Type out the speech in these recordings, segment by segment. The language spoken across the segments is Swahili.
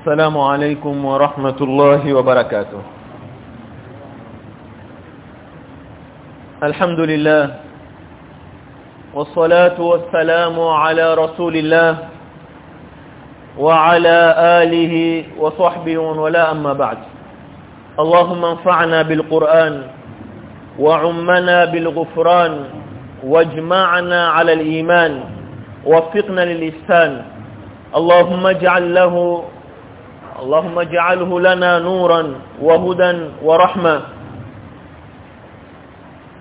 السلام عليكم ورحمة الله وبركاته. الحمد لله والصلاة والسلام على رسول الله وعلى آله وصحبه ولا أما بعد اللهم انفعنا بالقرآن وعمنا بالغفران واجمعنا على الإيمان وفقنا للإحسان. اللهم اجعل له اللهم اجعله لنا نورا وهدى ورحمة.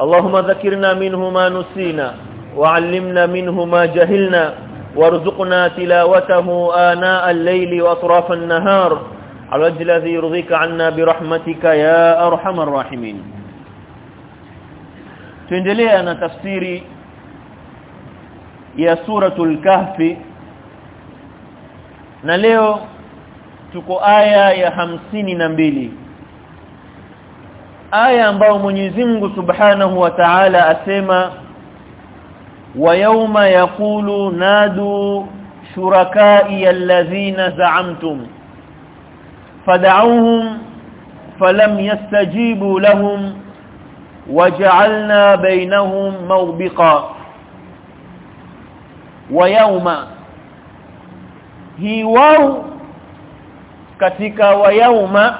اللهم ذكرنا منه ما نسينا وعلمنا منه ما جهلنا وارزقنا تلاوته آناء الليل وأطراف النهار. على وجه الذي يرضيك عنا برحمتك يا أرحم الراحمين. Tuendelea na tafsiri ya suratul kahfi. Na leo tuko aya ya hamsini na mbili. Aya ambayo Mwenyezi Mungu Subhanahu wa Ta'ala asema wa yawma yaqulu nadu shurakai alladhina za'amtum fad'uuhum falam yastajibu lahum waj'alna bainahum mawbiqa. Wa yawma hi wao katika wayauma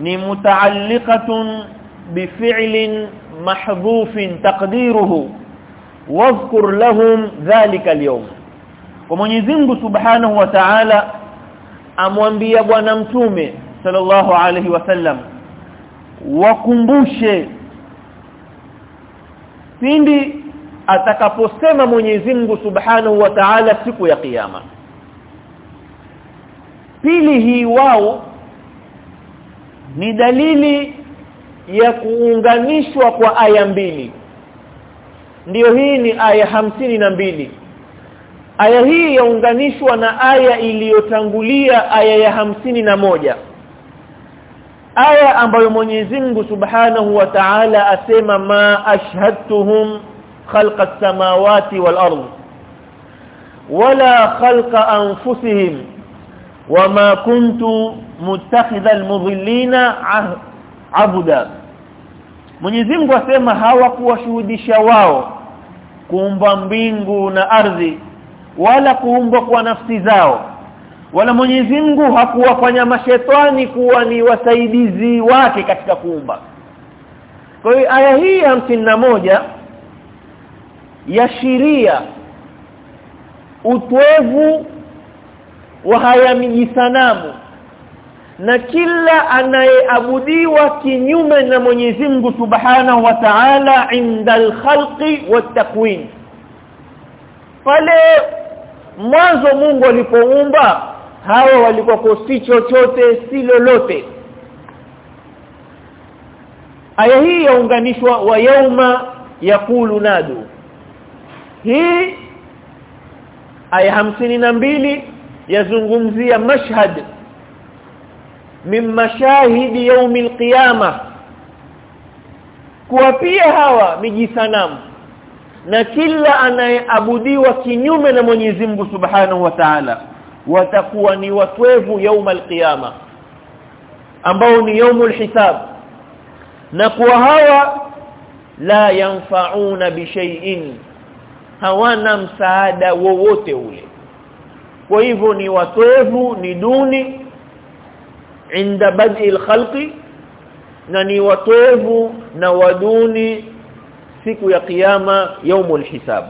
ni mutaalliqatun bifi'lin mahdhufin taqdiruhu wadhkur lahum dhalika al-yawm. Kwa Mwenyezi Subhanahu wa Ta'ala amwambia bwana mtume sallallahu alayhi wasallam wakumbushe pindi atakaposema Mwenyezi Mungu Subhanahu wa Ta'ala siku ya kiyama pili hii wao ni dalili ya kuunganishwa kwa aya mbili. Ndiyo hii ni aya hamsini na mbili. Aya hii yaunganishwa na aya iliyotangulia aya ya hamsini na moja. Aya ambayo Mwenyezi Mungu Subhanahu wa Ta'ala asema ma ashhadtuhum khalqa as-samawati wal ardh wala khalqa anfusihim wama kuntu mutakhidha almudhillina abuda. Mwenyezi Mungu asema hawakuwashuhudisha wao kuumba mbingu na ardhi wala kuumbwa kwa nafsi zao. Wala Mwenyezi Mungu hakuwafanya mashetani kuwa ni wasaidizi wake katika kuumba. Kwa hiyo aya hii ya moja yashiria utwevu wa haya mijisanamu na kila anayeabudiwa kinyume na Mwenyezi Mungu Subhanahu wa Ta'ala inda al-khalqi wat-takwin pale mwanzo Mungu alipoumba hawa walikuwa si chochote si lolote. Aya hii yaunganishwa wa yauma yakulu nadu. Hii aya mbili yazungumzia mashhad min mashahidi yaumil qiyama kuwa pia hawa mijisanamu na kila anayeabudiwa kinyume na Mwenyezi Mungu Subhanahu wa Ta'ala watakuwa ni watwevu yauma qiyama ambao ni yaumul hisab. Na kuwa hawa la yanfa'una bishai'in hawana msaada wowote ule kwa hivyo ni watwevu ni duni inda bad'i alkhalqi na ni watwevu na waduni siku ya kiyama yaumul hisab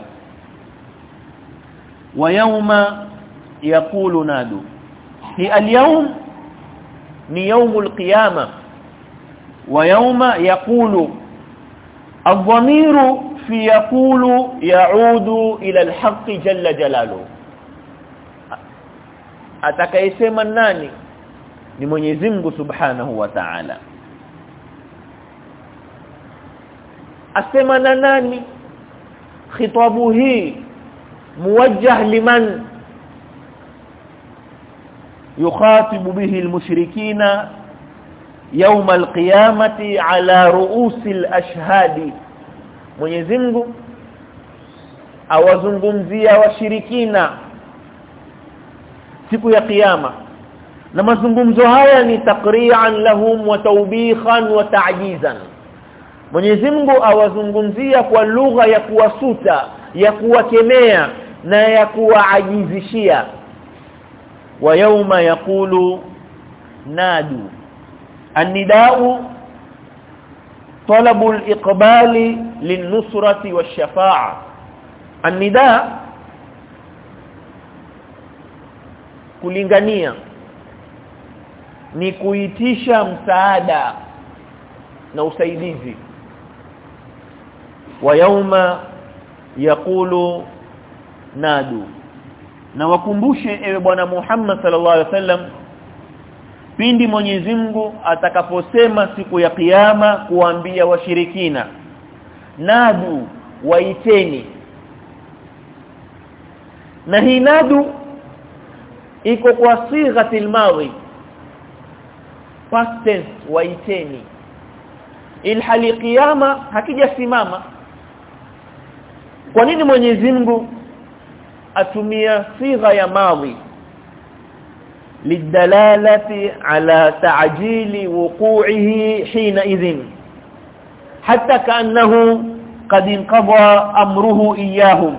wa yauma yaqulu nadu hi alyawm ni yaumul qiyama wa yauma yaqulu الضمير في يقول يعود إلى الحق جل جلاله atakayesema nani ni Mwenyezi Mungu Subhanahu wa Ta'ala asema na nani khitabu hii muwajjah liman yukhatibu bihi almushrikina يوم القيامه على رؤوس الاشهاد Mwenyezi Mungu awazungumzia washirikina siku ya kiyama. Na mazungumzo haya ni takrian lahum wa taubikhan wa ta'jizan. Mwenyezi Mungu awazungumzia kwa lugha ya kuwasuta ya kuwakemea na ya kuwaajizishia. Wa yauma yaqulu nadu annidau talabul iqbali linusrati wash-shafa'a. Kulingania ni kuitisha msaada na usaidizi. Wa yauma yaqulu nadu. Na wakumbushe ewe bwana Muhammad sallallahu alaihi wasallam pindi Mwenyezi Mungu atakaposema siku ya kiyama kuambia washirikina nadu waiteni. Na hii nadu iko kwa sighatil madhi past tense waiteni. Ilhali kiyama hakijasimama. Kwa nini Mwenyezi Mungu atumia sigha ya madhi? Lidalalati ala ta'jili wuqu'ihi hina idhin. Hatta kaannahu qad inqadha amruhu iyahum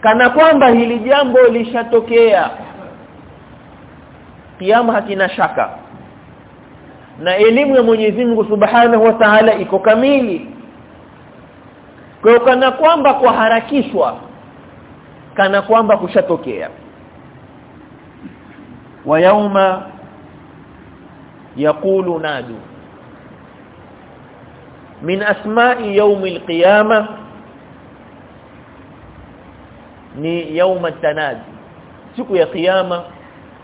kana kwamba hili jambo lishatokea. Kiyama hakina shaka. Na elimu ya Mwenyezi Mungu Subhanahu wa Ta'ala iko kamili. Kwa kana kwamba kuharakishwa kana kwamba kushatokea. Wa yauma yaqulu nadu. Min asma'i yawmil qiyamah ni yauma tanazi siku ya kiyama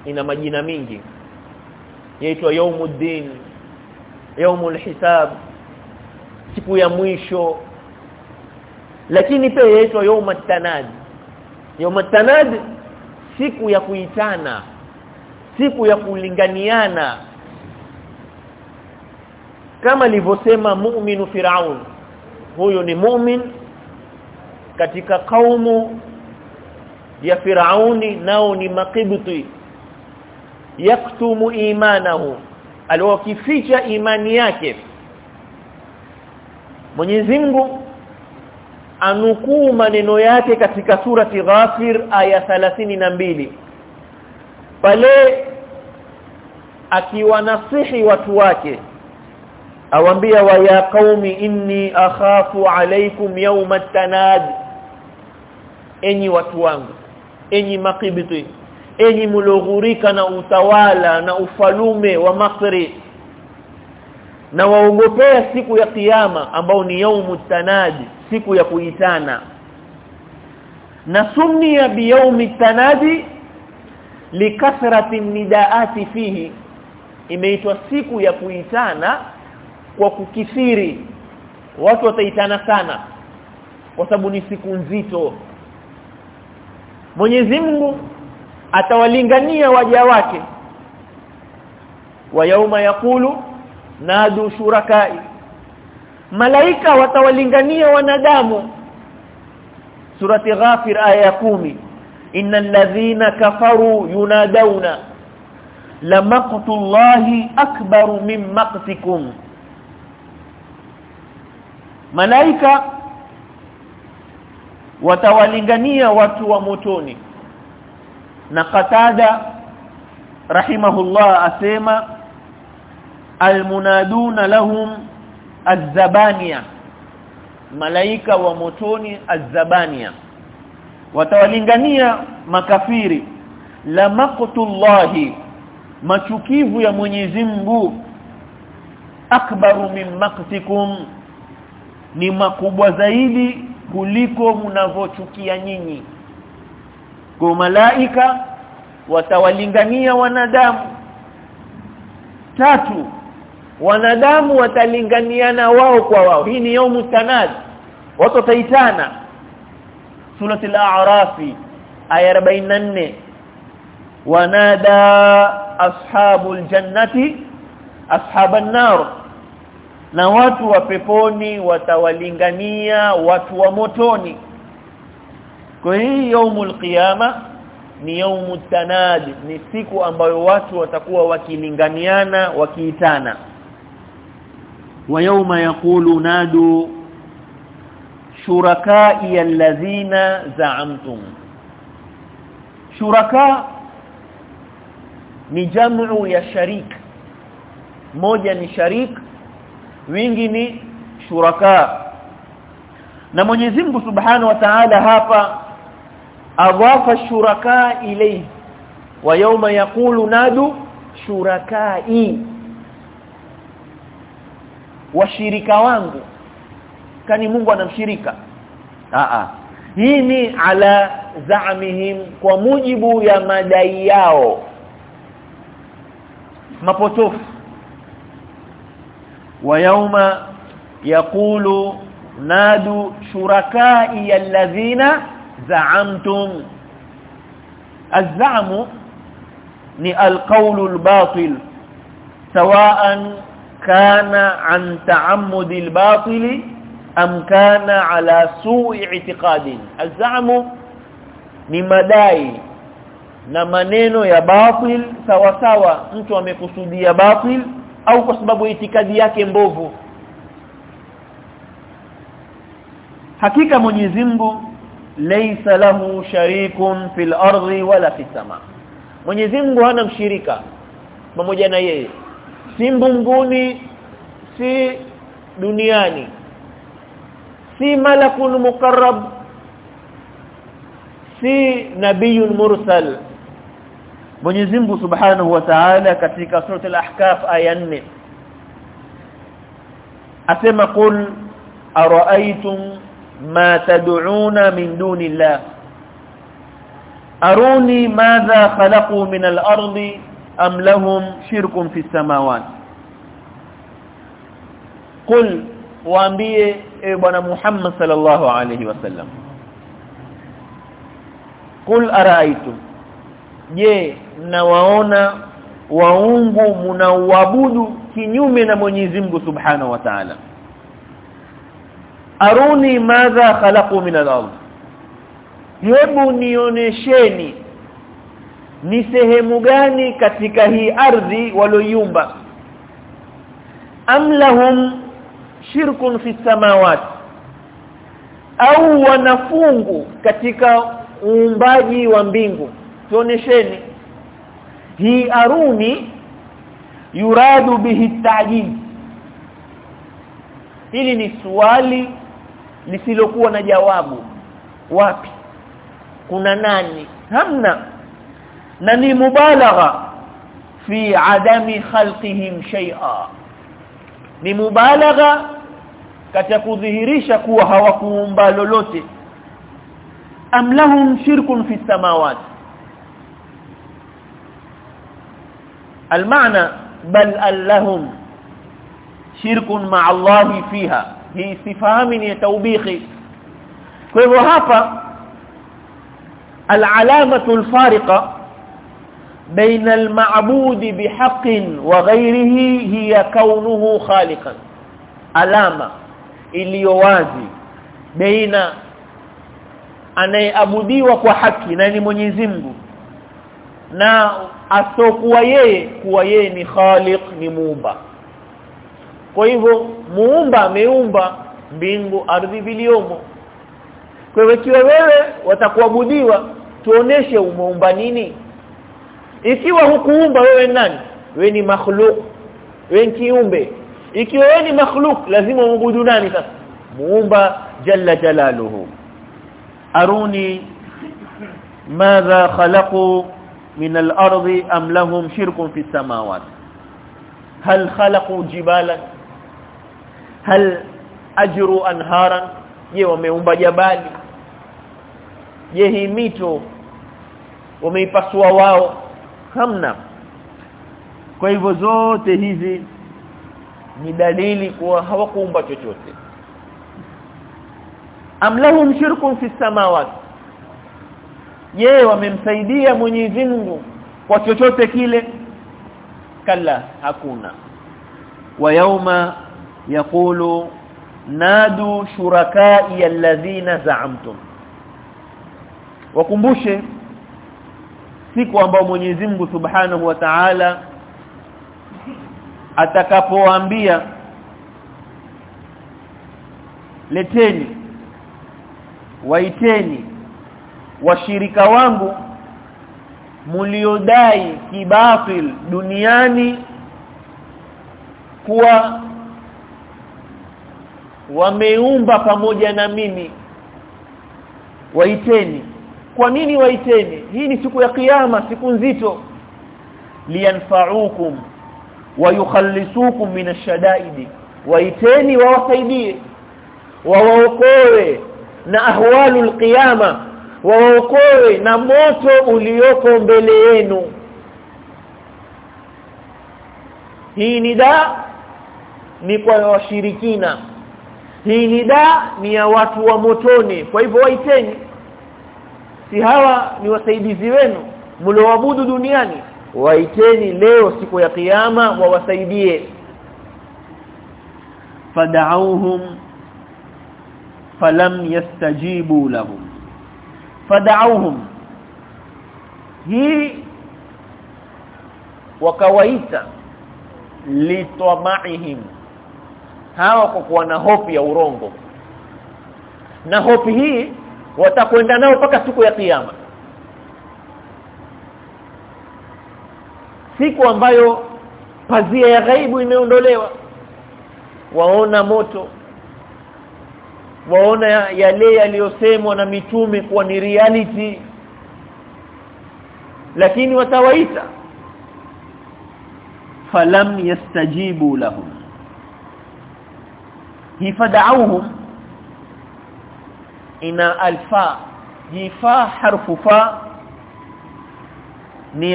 ina majina mingi. Yaitwa yaumuddin yaumul hisab siku ya mwisho. Lakini pia yaitwa yauma tanad yauma tanazi siku ya kuitana siku ya kulinganiana. Kama alivyosema muminu Firaun huyo ni mumin katika kaumu ya firauni nao ni makibti yaktumu imanahu. Aliokificha imani yake. Mwenyezi Mungu anukuu maneno yake katika surati Ghafir aya 32 pale akiwanasihi watu wake awambia wa ya qaumi inni akhafu alaykum yawma tanad. Enyi watu wangu enyi makibiti enyi muloghurika na utawala na ufalume wa Makri na waogopea siku ya kiyama ambao ni yaumu tanadi siku ya kuitana. Na sumnia biyaumi tanadi likathrati nidaati fihi. Imeitwa siku ya kuitana kwa kukithiri. Watu wataitana sana. Kwa sababu ni siku nzito Mwenyezi Mungu atawalingania waja wake. Wa yauma yakulu nadu shurakai. Malaika watawalingania wanadamu. Surati ghafir aya ya kumi. Innal ladhina kafaru yunadawna lamaqtullahi akbaru min maqtikum. Malaika watawalingania watu wa motoni. Na qatada rahimahullah asema almunaduna lahum azzabania. Malaika wa motoni azzabania. Watawalingania makafiri la maqtullahi machukivu ya Mwenyezi Mungu. Akbaru min maqtikum ni makubwa zaidi kuliko mnavochukia nyinyi. Kwa malaika watawalingania wanadamu. Tatu wanadamu watalinganiana wao kwa wao. Hii ni yaumu tanad watu wataitana. Surati al-a'rafi aya 44 wanada ashabul jannati ashaban nar na watu wa peponi watawalingania watu wa motoni. Kwa hii yaumul qiyama ni yaumu tanad ni siku ambayo watu watakuwa wakilinganiana wakiitana. Wa yauma yaqulu nadu shurakai alladhina za'amtum. Shuraka ni jamu ya sharik. Moja ni sharik wingi ni shuraka. Na Mwenyezi Mungu Subhanahu wa Ta'ala hapa adhafa shuraka ilayhi wa yawma yaqulu nadu shurakai. Washirika wangu. Kani Mungu anamshirika? A hii ni ala zaamihim kwa mujibu ya madai yao. Mapotofu wa yauma yaqulu nadu shurakai alladhina za'amtum. Az-za'mu ni al-qawlu al-batil sawa'an kana an ta'ammudi al-batil am kana ala su'i i'tiqadin. Az-za'mu ni madai na maneno ya batil sawasawa mtu amekusudia batil au kwa sababu itikadi yake mbovu. Hakika Mwenyezi Mungu laysa lahu sharikun fil ardi wala fis sama. Mwenyezi Mungu hana mshirika pamoja na yeye. Si mbinguni si duniani. Si malakun muqarrab. Si nabiyun mursal Mwenyezi Mungu Subhanahu wa Ta'ala katika sura al-Ahkaf aya 4 asema qul ara'aytum ma tad'una min dunillah aruni madha khalaqu min al-ardi am lahum shirkun fi samawati qul waambie e bwana Muhammad sallallahu alayhi wasallam qul ara'aytum je mnawaona waungu mnauabudu kinyume na Mwenyezi Mungu Subhanahu wa Ta'ala? Aruni madha khalaqu min al-ard. Hebu nionesheni ni sehemu gani katika hii ardhi walioiumba am lahum shirkun fi samawati? Au wanafungu katika uumbaji wa mbingu tuonesheni. Hii aruni yuradu bihi ta'jil hili ni swali lisilokuwa na jawabu. Wapi? Kuna nani? Hamna. Na ni mubalagha. Fi adami khalqihim shay'a. Ni mubalagha katika kudhihirisha kuwa hawakuumba lolote. Am lahum shirkun fi samawati المعنى بل لهم شرك مع الله فيها هي استفهام توبيخي فهو hapa العلامه الفارقه بين المعبود بحق وغيره هي كونه خالقا alama iliyo wazi baina anayeabudiwa kwa haki na ni Mwenyezi Mungu na asokuwa yeye kuwa yeye ni khaliq ni muumba. Kwa hivyo muumba ameumba mbingu ardhi viliomo. Kwa hivyo ikiwa wewe watakuabudiwa tuoneshe umeumba nini. Ikiwa hukuumba wewe nani? Wewe ni makhluq wewe kiumbe. Ikiwa wewe ni makhluq lazima uabudu nani sasa? Muumba jalla jalaluhu. Aruni madha khalaqu min al-ardi am lahum shirkun fi samawati hal khalaqu jibalan? Hal ajru anharan? Je wameumba jabali? Je hii mito wameipasua wao? Hamna. Kwa hivyo zote hizi ni dalili kuwa hawakuumba chochote. Am lahum shirkun fi samawati je wamemsaidia Mwenyezi Mungu kwa chochote kile? Kala hakuna. Wa yauma yaqulu nadu shurakai alladhina za'amtum. Wakumbushe siku ambao Mwenyezi Mungu Subhanahu wa Ta'ala atakapowaambia leteni waiteni washirika wangu muliodai kibatil duniani kuwa wameumba pamoja na mimi. Waiteni. Kwa nini waiteni? Hii ni siku ya kiyama siku nzito. Liyanfa'ukum wa yukhallisukum min ash-shada'id. Waiteni wawasaidie wawaokoe na ahwalul qiyama waokoe na moto ulioko mbele yenu. Hii ni da ni kwa washirikina. Hii ni da ni ya watu wa motoni. Kwa hivyo waiteni. Si hawa ni wasaidizi wenu mlioabudu duniani. Waiteni leo siku ya kiyama wawasaidie. Fad'auhum falam yastajibu lahum fad'auhum. Hii wakawaita litwamaihim hawa kwa kuwa na hofu ya urongo. Na hofu hii watakwenda nao mpaka siku ya kiyama. Siku ambayo pazia ya ghaibu imeondolewa. Waona moto waona yale yaliyosemwa na mitume kuwa ni reality. Lakini watawaita falam yastajibu lahum. Hifadauhum ina alfa. Jifa harfu fa ni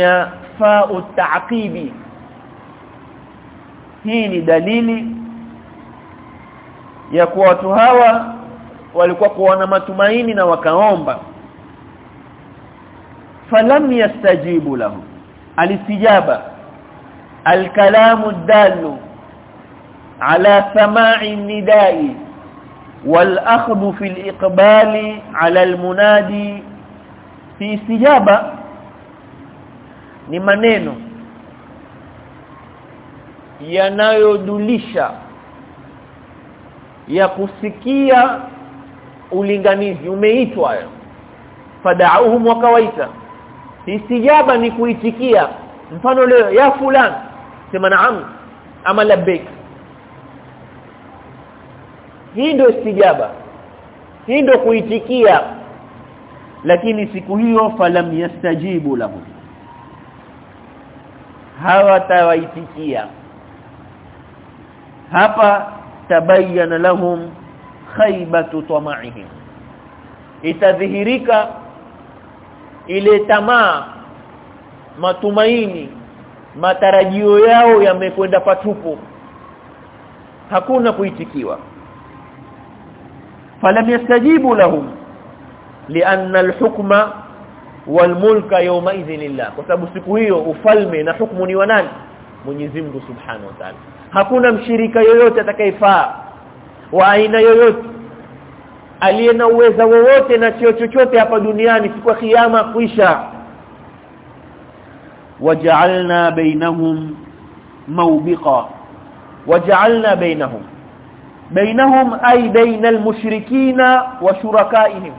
fa utaqibi hii ni dalili ya kuwa watu hawa walikuwa kuona matumaini na wakaomba. Falam yastajibu lahu. Alistijaba alkalamu dallu ala sama'i nidai wal akhdhu fil iqbali ala al munadi. Fi istijaba ni maneno yanayodulisha ya kusikia ulinganizi umeitwa fadauhum wakawaita istijaba ni kuitikia. Mfano leo ya fulani. Sema naam ama labbaik. Hii ndio istijaba hii ndio kuitikia. Lakini siku hiyo falam yastajibu lahu. Hawatawaitikia. Hapa tabayyana lahum khaybatu tama'ihim. Itadhihirika ile tamaa matumaini matarajio yao yamekwenda patupu. Hakuna kuitikiwa. Falam yastajibu lahum lianna alhukma walmulka yawma idhinillah kwa sababu siku hiyo ufalme na hukumu ni wa nani? Mwenyezi Mungu Subhanahu wa Ta'ala. Hakuna mshirika yoyote atakayefaa wa aina yoyote aliye na uweza wowote na cheo chochote hapa duniani siku ya kiyama kuisha. Waja'alna bainahum mawbiqa waja'alna bainahum bainahum ay bainal mushrikina wa shurakaihim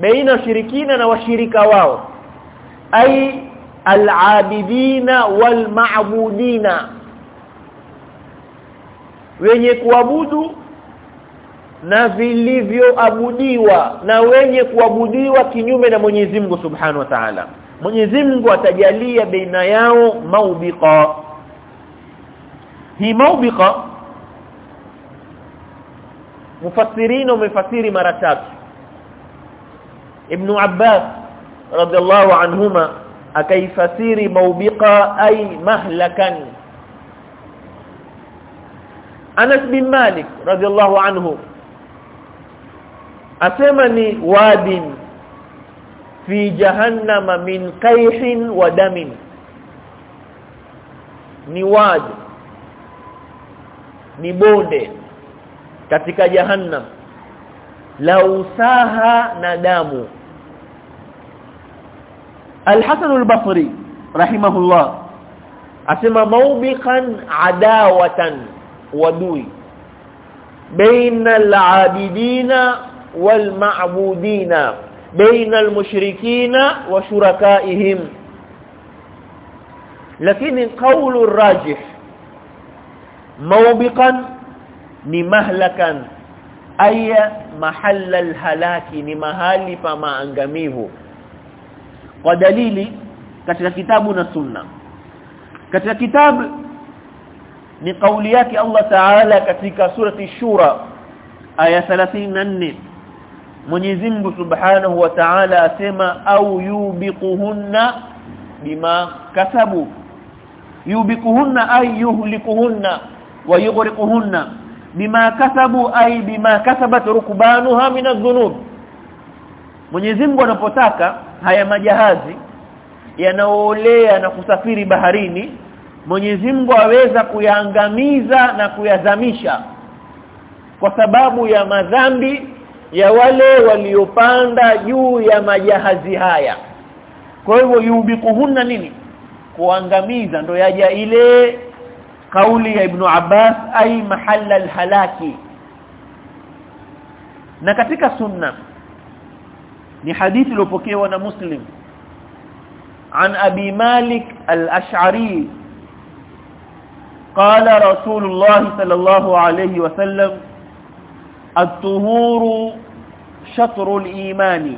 baina shirikina na washirika wao ay al-abidina wal ma'budina wenye kuabudu na vilivyoabudiwa na wenye kuabudiwa kinyume na Mwenyezi Mungu Subhanahu wa Ta'ala. Mwenyezi Mungu atajalia baina yao maubika. hii maubika mufassirina wamefasiri mara tatu. Ibn Abbas radhiallahu anhuma akaifasiri maubika ay mahlakan. Anas bin Malik radhiallahu anhu asema ni wadin. Fi jahannama min qayhin wa damin. Ni wadi ni bonde. Katika jahannam. La usaha na damu. Al-Hasan al-Basri rahimahullah asema maubiqan adawatan wadui. Baina al-abidina والمعبودين بين المشركين وشركائهم. لكن القول الراجح موبقا لمهلكا أي محل الهلاك لمحالي فما أنجميه ودليل كتل كتابنا السنة. كتل كتاب kitabu ni kauli yake Allah Ta'ala katika surati Shura Mwenyezi Mungu Subhanahu wa Ta'ala asema au yubiquhunna bima kasabu. Yubiquhunna ay yuhlikuhunna wa yughriquhunna bima kasabu ay bima kasabat rukbanuha min adh-dhunub Mwenyezi Mungu anapotaka haya majahazi yanaoolea na kusafiri baharini Mwenyezi Mungu aweza kuyaangamiza na kuyazamisha kwa sababu ya madhambi ya wale waliopanda juu ya majahazi haya kwa hivyo yubikuhunna nini kuangamiza ndo yaja ile kauli ya Ibn Abbas ai mahalla alhalaki na katika sunna ni hadithi iliyopokewa na Muslim عن أبي مالك الأشعري قال رسول الله صلى الله عليه وسلم الطهور شطر الإيمان.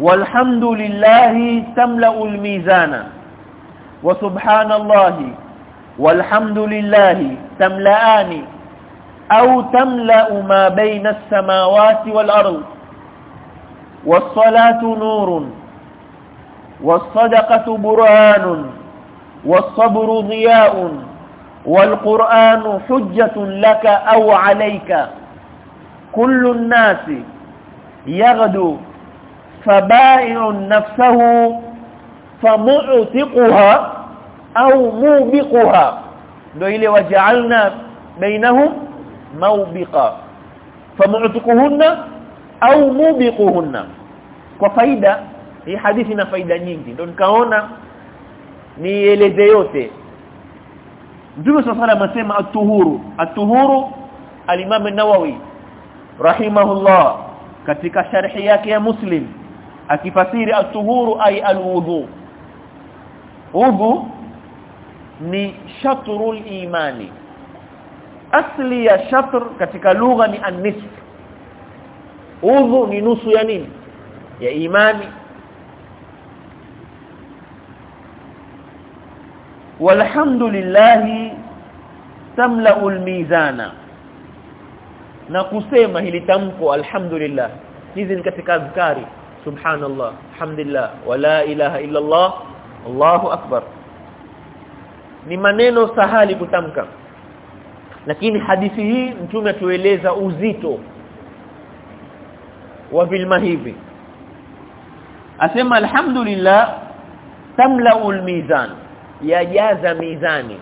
والحمد لله تملأ الميزان. وسبحان الله والحمد لله تملأان. أو تملأ ما بين السماوات والأرض. والصلاة نور. والصدقة برهان. والصبر ضياء. والقرآن حجة لك أو عليك كل الناس يغدو فبائع نفسه فمعتقها أو موبقها نويل وجعلنا بينهم موبقا فمعتقهن أو موبقهن وفايدة hii hadithi ina faida nyingi ndio nikaona nieleze yote Mtume swalla amesema at-tuhuru. At-tuhuru al-Imam an-Nawawi rahimahullah katika sharhi yake ya Muslim akifasiri at-tuhuru ay al-wudu. Wudu ni shatrul imani. Asli ya shatr katika lugha ni an-nisf. Wudu ni nusu ya nini? Ya imani. Walhamdulillah tamla'u mizana. Na kusema hili tamko alhamdulillah hizi ni katika azkari subhanallah alhamdulillah wala ilaha illa allah allahu akbar. Ni maneno sahali kutamka. Lakini hadithi hii mtume atueleza uzito wa vilma hivi. Asema alhamdulillah tamla'u almizan yajaza mizani.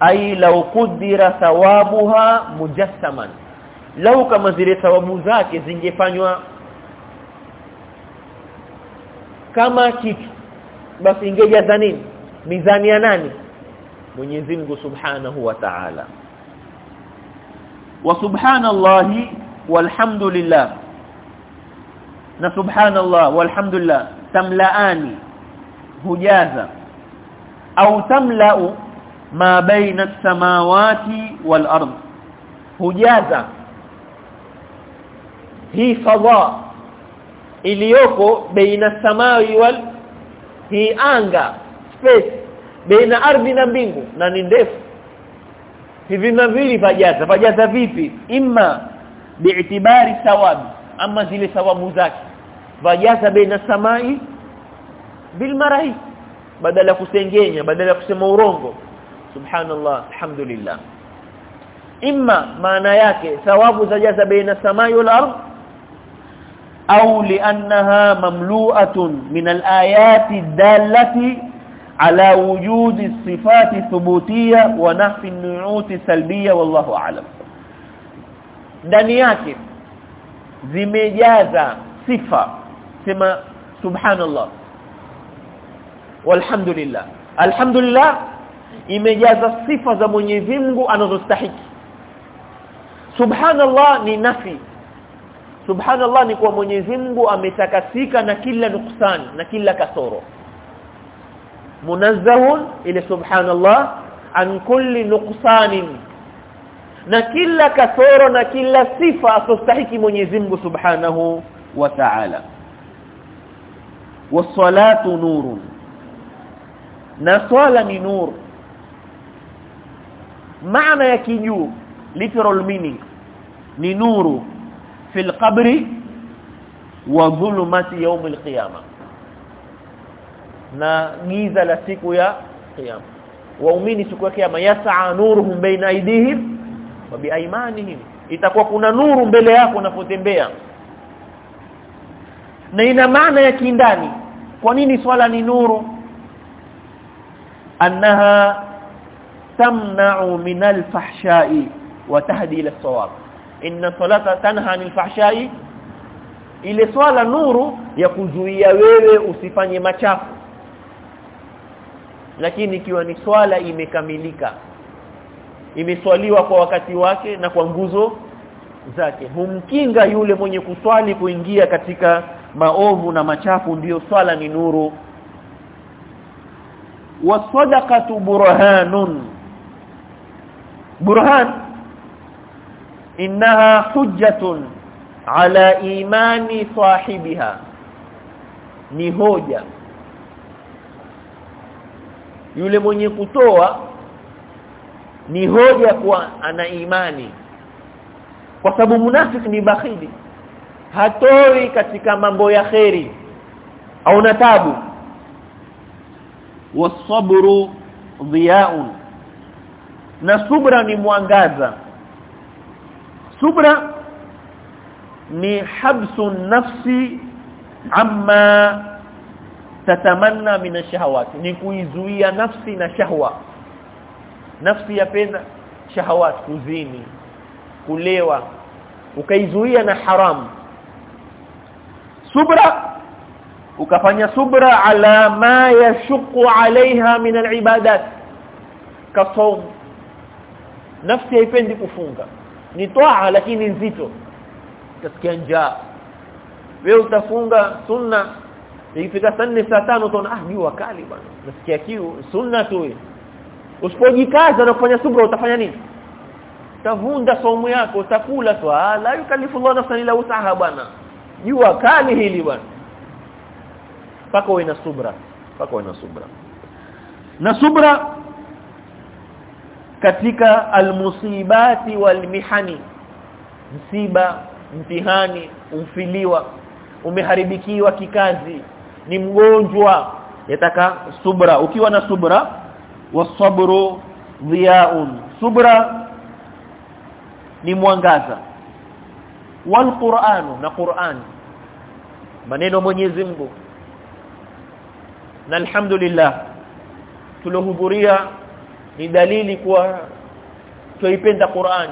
Ai law qudira thawabuha mujassaman. Lau kama zile thawabu zake zingefanywa kama kitu basi ingejaza nini? Mizani ya nani? Mwenyezi Mungu Subhanahu wa Ta'ala. Wa subhanallahi walhamdulillah. Na subhanallah walhamdulillah tamlaani hujaza au tamlau ma baina as-samawati wal ardh hujaza hii fadha iliyoko baina samai wal hii anga space baina ardhi na mbingu na ni ndefu. Hivi na vili vajaza vajaza vipi? Imma bi'tibari thawabi ama zile thawabu zake. Vajaza baina samai bil marahi badala kusengenya badala ya kusema urongo. Subhanallah alhamdulillah. Imma maana yake thawabu zajaza baina samai wal ardh au li'annaha mamlu'atun min al-ayati ad-dallati ala wujudi as-sifati thubutiyya wa nahfi an-nu'uti salbiyya wallahu a'lam. Ndani yake zimejaza sifa sema subhanallah walhamdulillah. Alhamdulillah imejaza sifa za Mwenyezi Mungu anazostahiki. Subhanallah ni nafi. Subhanallah ni kwa Mwenyezi Mungu ametakasika na kila nuksan na kila kasoro. Munazzahun ile subhanallah an kulli nuqsanin. Na kila kasoro na kila sifa asostahiki Mwenyezi Mungu subhanahu wa ta'ala. Was-salatu nurun na swala ni nur. Maana ya kijuu literal meaning ni nuru. Fil qabri wa dhulumati yawm al-qiyamah na giza la siku ya kiyama waumini siku ya kiyama yasaa nuruhum baina aidihim wa biaimanihim itakuwa kuna nuru mbele yako unapotembea. Na ina maana ya kindani. Kwa nini swala ni nuru annaha tamna'u min al-fahsha'i wa tahdi ila as-sawab inna salata tanha 'anil fahsha'i ile swala nuru ya kuzuia wewe usifanye machafu lakini ikiwa ni swala imekamilika imeswaliwa kwa wakati wake na kwa nguzo zake. Humkinga yule mwenye kuswali kuingia katika maovu na machafu. Ndiyo swala ni nuru wasadaqatu burhanun. Burhan innaha hujjatun ala imani sahibiha. Ni hoja. Yule mwenye kutoa ni hoja kwa ana imani. Kwa sababu munafiki ni bakhili. Hatoi katika mambo ya kheri. Au na tabu wasabru dhiyaun. Na subra ni mwangaza. Subra ni habsu nafsi amma tatamanna min ashahawati ni kuizuia nafsi na shahwa. Nafsi yapenda shahawat kuzini kulewa. Ukaizuia na haramu subra ukafanya subra ala ma yashuqu alaiha min alibadat kasawm nafsi haipendi kufunga. Ni toa lakini nzito. Utasikia njaa. Wewe utafunga sunna ikifika saa nne saa tano utaona ah jua kali bwana. Nasikia kiu. Sunna tu usipojikaza na kufanya subra utafanya nini? Utavunda somo yako utakula tu. La yukallifu Allah nafsan illa wus'aha bwana. Jua kali hili bwana paka uwe na subra. Paka uwe na subra. Na subra katika almusibati walmihani. Msiba mtihani umfiliwa umeharibikiwa kikazi ni mgonjwa yataka subra. Ukiwa na subra wasabru dhiaun subra ni mwangaza. Walquranu na Qur'an. Maneno Mwenyezi Mungu na alhamdulillah tulohudhuria ni dalili kuwa tuipenda Qur'an.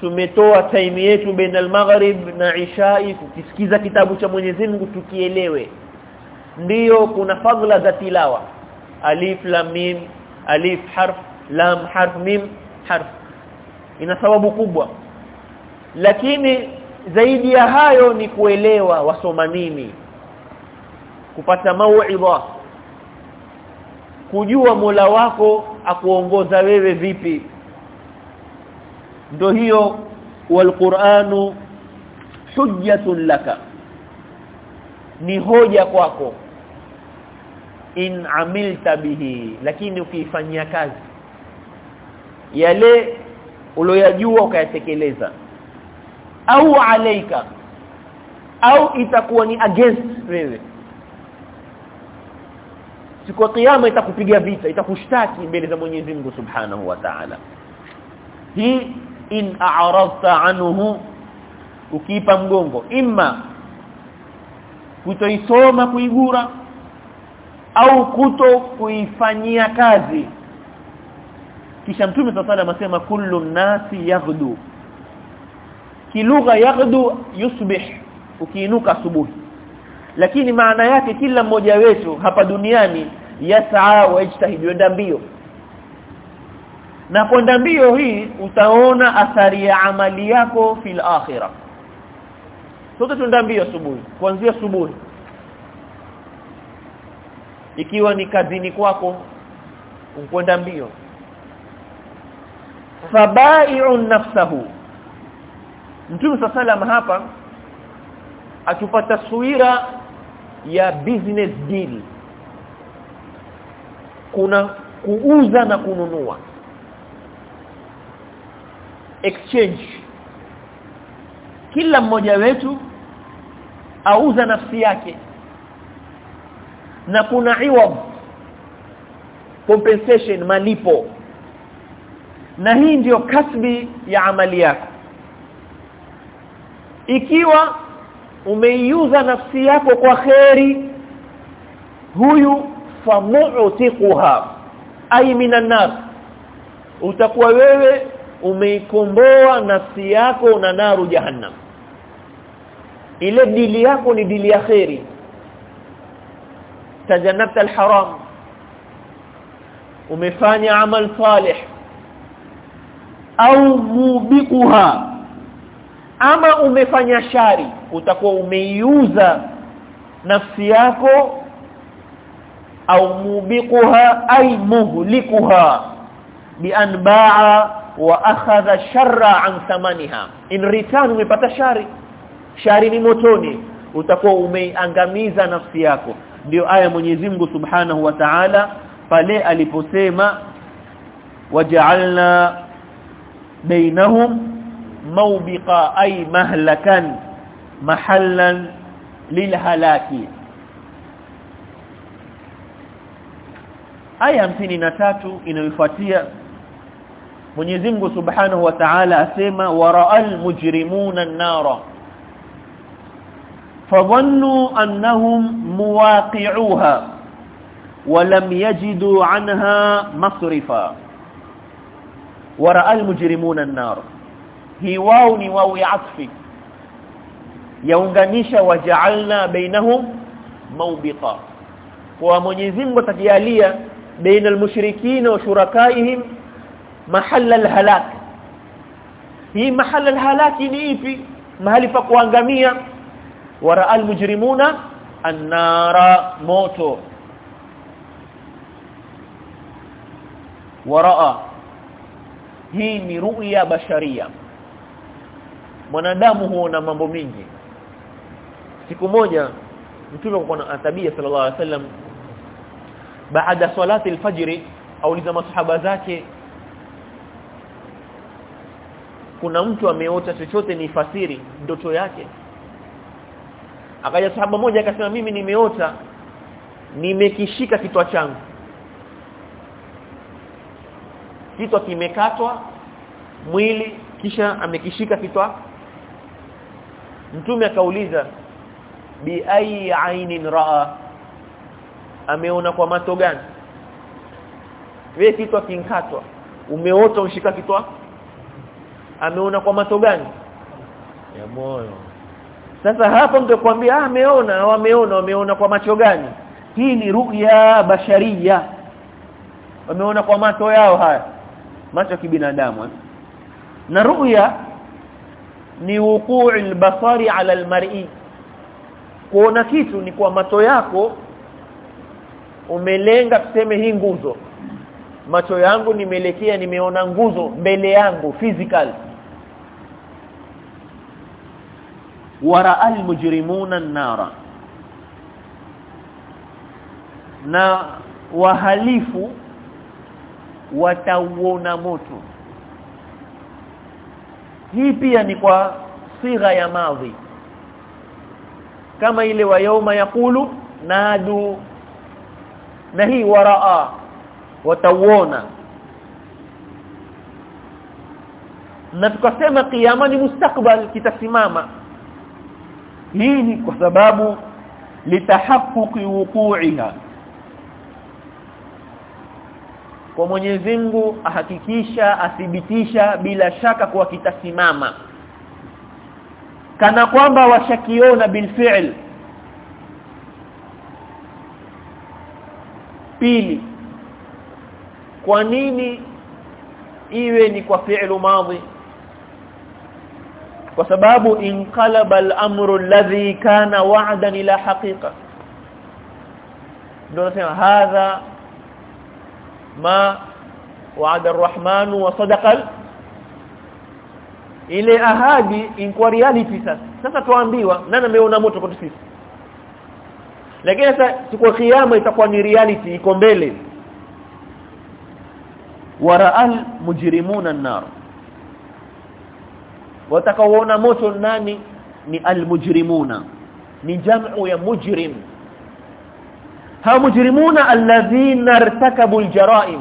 Tumetoa time yetu baina al-maghrib na ishai tukisikiza kitabu cha Mwenyezi Mungu tukielewe. Ndiyo kuna fadhila za tilawa. Alif lam mim alif harf lam harf mim harf. Ina sababu kubwa. Lakini zaidi ya hayo ni kuelewa wasoma nini kupata mauidha. Kujua Mola wako akuongoza wewe vipi. Ndio hiyo walquranu hujjatun laka. Ni hoja kwako. In amilta bihi lakini ukiifanyia kazi. Yale uliyojua ukayatekeleza. Au alaika. Au itakuwa ni against wewe siku ya kiyama itakupiga vita itakushtaki mbele za Mwenyezi Mungu Subhanahu wa Ta'ala. Hii in a'radta anhu ukipa mgongo. Imma kutoisoma kuigura au kuto kuifanyia kazi. Kisha mtume sasa anasema kullu nasi yaghdu. Kilugha yaghdu yusbih ukiinuka asubuhi. Lakini maana yake kila mmoja wetu hapa duniani yasaa wajtahid yenda mbio na kwenda mbio hii utaona athari ya amali yako fil akhirah sote tuenda mbio asubuhi kuanzia asubuhi. Ikiwa ni kazini kwako ukwenda mbio fabai'un nafsahu. Mtume sallam hapa atupata taswira ya business deal kuna kuuza na kununua. Exchange. Kila mmoja wetu auza nafsi yake. Na kuna iwab compensation malipo. Na hii ndiyo kasbi ya amali yako. Ikiwa umeiuza nafsi yako kwa kheri huyu famu'tiquha ay minan nar. Utakuwa wewe umeikomboa nafsi yako na naru jahannam. Ile dili yako ni dili ya kheri. Tajanabta alharam. Umefanya amal salih. Au mubiquha. Ama umefanya shari. Utakuwa umeiuza nafsi yako au mubiquha ay muhlikuha bi anba'a wa akhadha sharra an thamaniha. In return umepata shari. Shari ni motoni. Utakuwa umeangamiza nafsi yako. Ndio aya Mwenyezi Mungu Subhanahu wa Ta'ala pale aliposema waja'alna bainahum mawbiqa ay mahlakan mahallan lilhalaki aya hamsini tatu inayofuatia Mwenyezi Mungu Subhanahu wa Ta'ala asema wara'al mujrimuna an-nara fadhannu annahum muwaqi'uha walam yajidu anha masrifa. Wara'al mujrimuna an-nar hii wao ni wao ya yaunganisha waja'alna bainahum mawbita kwa Mwenyezi Mungu atakialia baina almushrikina wa shurakaihim mahalla alhalak. Hii mahalla alhalaki ni ipi? Mahali pa kuangamia. Waraa almujrimuna annara moto. Waraa hii ni ru'ya basharia. Mwanadamu huona mambo mingi. Siku moja mtume kwa tabia sallallahu alaihi wasallam baada salati alfajr auliza masahaba zake kuna mtu ameota chochote ni fasiri ndoto yake? Akaja sahaba moja akasema mimi nimeota nimekishika kitwa changu. Kitwa kimekatwa mwili kisha amekishika kitwa. Mtume akauliza bi ayi ainin raa ameona kwa mato gani? Wewe kitwa kinkatwa umeota ushika kitwa ameona kwa mato gani? Ya moyo. Sasa hapo mtu kwambia ah ameona wameona wameona kwa macho gani? Hii ni ru'ya basharia. Wameona kwa macho yao haya. Macho kibinadamu eh? na ru'ya ni wuqu'il basari ala almar'i. Kuona kitu ni kwa macho yako umelenga tuseme hii nguzo. Macho yangu nimeelekea nimeona nguzo mbele yangu physical. Waraa almujrimuna an-nara. Na wahalifu watauona moto. Hii pia ni kwa sigha ya madhi. Kama ile wa yauma yakulu nadu na hii waraa watauona. Na tukasema kiyama ni mustakbal kitasimama. Hii ni kwa sababu litahaqquqi wuqu'iha. Kwa Mwenyezi Mungu ahakikisha athibitisha bila shaka kuwa kitasimama. Kana kwamba washakiona bilfi'l pili. Kwa nini iwe ni kwa fi'lu madhi? Kwa sababu inqalaba al-amru alladhi kana wa'dan ila haqiqa. Ndio nasema hadha ma wa'ada ar-rahmanu wa sadaqa ile ahadi in reality sasa. Sasa tuambiwa nani ameona moto kwetu sisi lakini sasa siku kiyama itakuwa ni reality iko mbele. Wara'al mujrimuna an-nar. Watakaoona moto nani ni almujrimuna. Ni jam'u ya mujrim. Ha mujrimuna alladhina irtakabu aljaraim.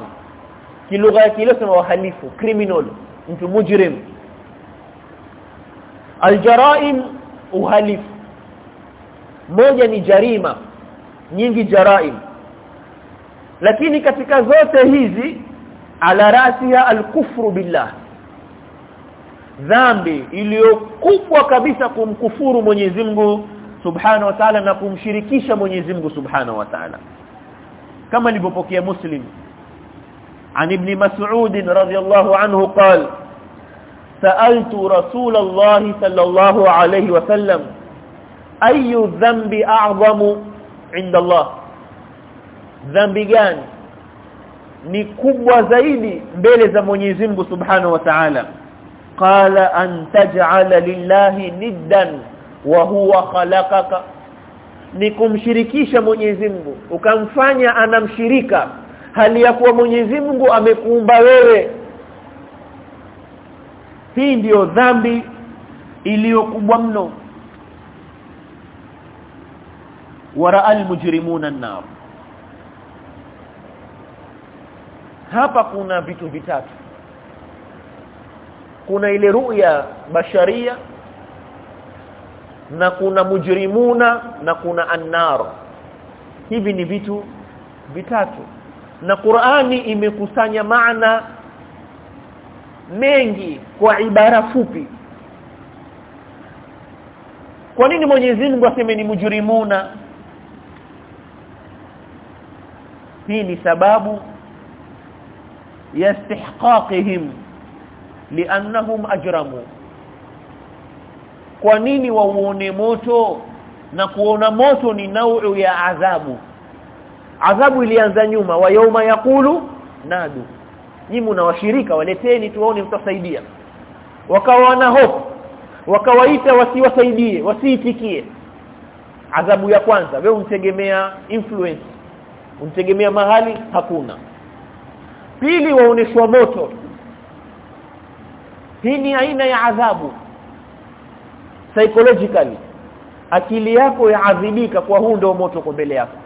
Kilugha ya kile sema wahalifu criminal mtu mujrim. Aljaraim uhalifu. Moja ni jarima nyingi jaraim lakini katika zote hizi ala rasiha alkufru billah dhambi iliyokubwa kabisa kumkufuru Mwenyezi Mungu Subhanahu wa Ta'ala na kumshirikisha Mwenyezi Mungu Subhanahu wa Ta'ala kama alivyopokea Muslim عن ابن مسعود رضي الله عنه قال سألت رسول الله صلى الله عليه وسلم أي الذنب أعظم inda Allah dhambi gani? Ni kubwa zaidi mbele za Mwenyezi Mungu Subhanahu wa Ta'ala. Qala an taj'ala lillahi niddan wa huwa khalaqaka. Ni kumshirikisha Mwenyezi Mungu. Ukamfanya anamshirika. Hali ya kuwa Mwenyezi Mungu amekuumba wewe. Hii ndiyo dhambi iliyokubwa mno. Wara almujrimuna an-nar. Hapa kuna vitu vitatu. Kuna ile ruya basharia na kuna mujrimuna na kuna annar. Hivi ni vitu vitatu. Na Qur'ani imekusanya maana mengi kwa ibara fupi. Kwa nini Mwenyezi Mungu aseme ni mujrimuna hii ni sababu ya istihqaqihim liannahum ajramu. Kwa nini wauone moto na kuona moto ni nau'u ya adhabu adhabu ilianza nyuma wa yauma yaqulu nadu. Nyinyi mnawashirika waleteni tuone mtasaidia. Wakawa wana hofu wakawaita wasiwasaidie wasiitikie. Adhabu ya kwanza wewe untegemea influence untegemea mahali hakuna. Pili waoneshwa moto. Hii ni aina ya adhabu. Psychologically akili yako yaadhibika kwa huu ndio moto kwa mbele yako.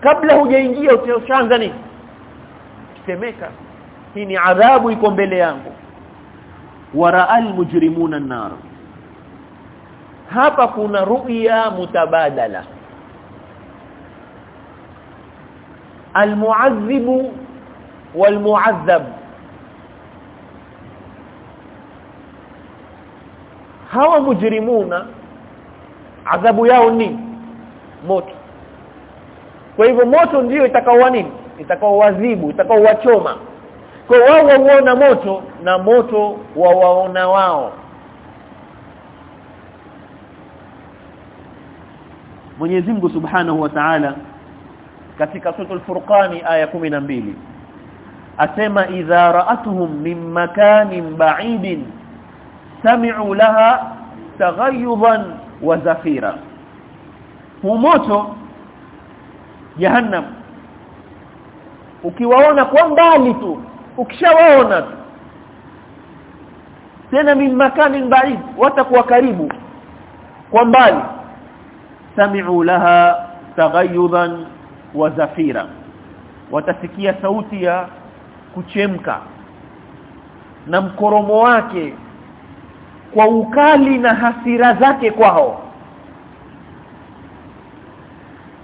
Kabla hujaingia utaanza nini? Kisemeka hii ni adhabu iko mbele yangu. Waraal mujrimuna an-nar. Hapa kuna ru'ya mutabadala almu'adhibu walmu'azzab. Hawa mujrimuna adhabu yao ni moto. Kwa hivyo moto ndiyo itakaowa nini? Itakao wadhibu itakao wachoma. Kwa wao wauona moto na moto wawaona wao. Mwenyezi Mungu Subhanahu wa Ta'ala katika sura al-Furqani aya mbili. Asema idha ra'atuhum min makanin ba'idin sami'u laha taghayyuban wa zafira. Hu moto jahannam ukiwaona kwa mbali tu ukishawaona tena min makanin ba'id watakuwa karibu kwa mbali. Sami'u laha taghayyuban wa zafira. Watasikia sauti ya kuchemka na mkoromo wake kwa ukali na hasira zake kwao.